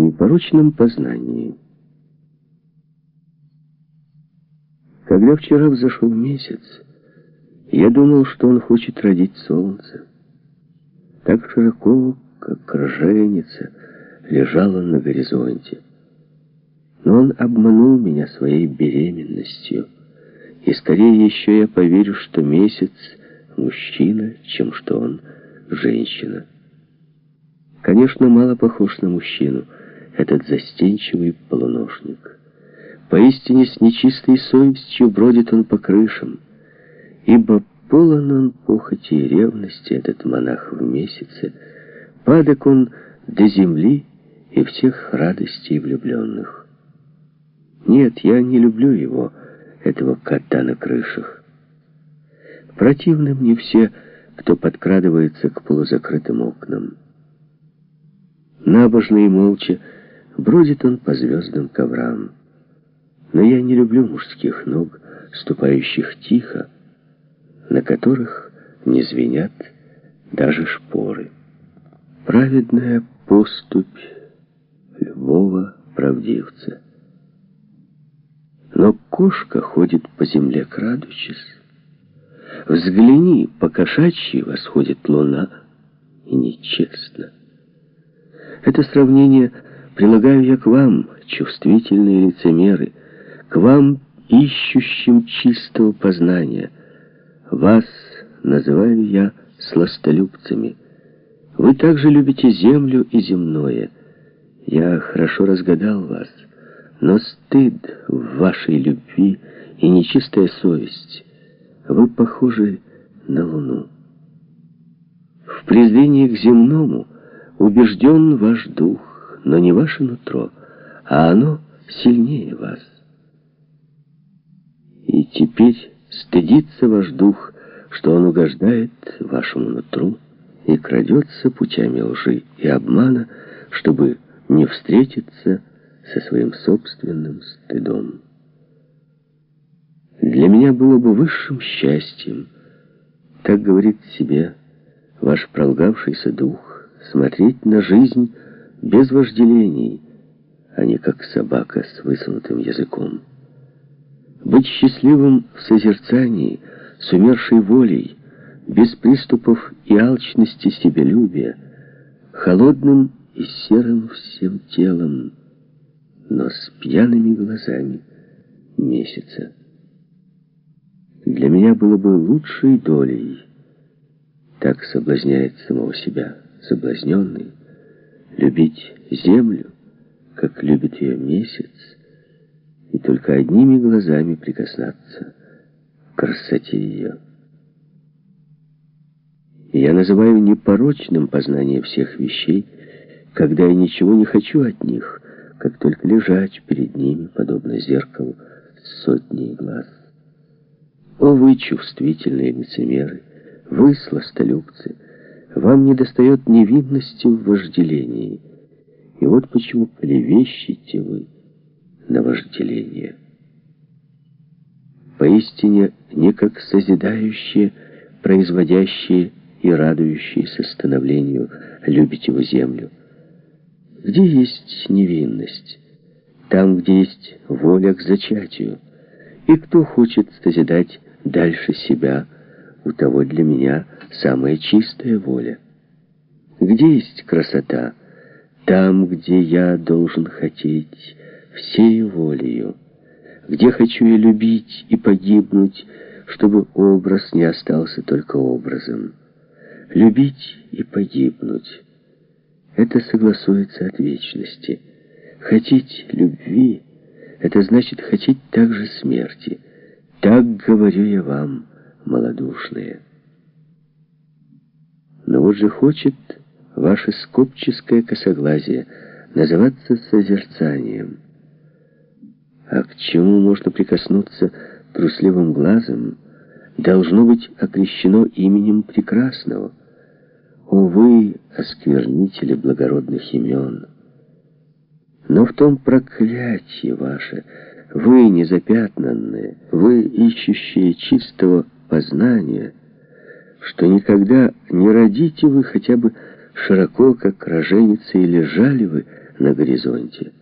непорочном познании. Когда вчера взошел месяц, я думал, что он хочет родить солнце. Так широко, как роженица, лежал он на горизонте. Но он обманул меня своей беременностью. И скорее еще я поверю, что месяц мужчина, чем что он женщина. Конечно, мало похож на мужчину, этот застенчивый полуношник. Поистине с нечистой совестью бродит он по крышам, ибо полон он похоти и ревности, этот монах в месяце, падок он до земли и всех радостей влюбленных. Нет, я не люблю его, этого кота на крышах. Противны мне все, кто подкрадывается к полузакрытым окнам. Набожно и молча бродит он по звездным коврам. Но я не люблю мужских ног, ступающих тихо, на которых не звенят даже шпоры. Праведная поступь любого правдивца. Но кошка ходит по земле, крадучись. Взгляни, по кошачьи восходит луна, и нечестно. Это сравнение прилагаю я к вам, чувствительные лицемеры, к вам, ищущим чистого познания. Вас называю я сластолюбцами. Вы также любите землю и земное. Я хорошо разгадал вас, но стыд в вашей любви и нечистая совесть. Вы похожи на луну. В презрении к земному — Убежден ваш дух, но не ваше нутро, а оно сильнее вас. И теперь стыдится ваш дух, что он угождает вашему нутру и крадется путями лжи и обмана, чтобы не встретиться со своим собственным стыдом. Для меня было бы высшим счастьем, так говорит себе ваш пролгавшийся дух, смотреть на жизнь без вожделений, а не как собака с высунутым языком. Быть счастливым в созерцании, с умершей волей, без приступов и алчности себелюбия, холодным и серым всем телом, но с пьяными глазами месяца. Для меня было бы лучшей долей, так соблазняет самого себя соблазненный, любить землю, как любит ее месяц, и только одними глазами прикоснаться к красоте ее. я называю непорочным познание всех вещей, когда я ничего не хочу от них, как только лежать перед ними, подобно зеркалу, сотни глаз. О, вы чувствительные лицемеры, вы сластолюбцы, вам недостает невинности в вожделении. И вот почему клевещете вы на вожделение. Поистине не как созидающие, производящие и радующиеся становлению любите вы землю. Где есть невинность? Там, где есть воля к зачатию. И кто хочет созидать дальше себя – у того для меня самая чистая воля. Где есть красота? Там, где я должен хотеть всей волею. Где хочу я любить и погибнуть, чтобы образ не остался только образом. Любить и погибнуть — это согласуется от вечности. Хотеть любви — это значит хотеть также смерти. Так говорю я вам — малодушные. Вот же хочет ваше скопческое косоглазие называться созерцанием. А к чему можно прикоснуться трусливым глазом, должно быть окрещено именем прекрасного. Увы, осквернители благородных имен. Но в том проклятие ваше, вы незапятнанные, вы ищущие чистого познания, что никогда не родите вы хотя бы широко, как роженица, и лежали вы на горизонте.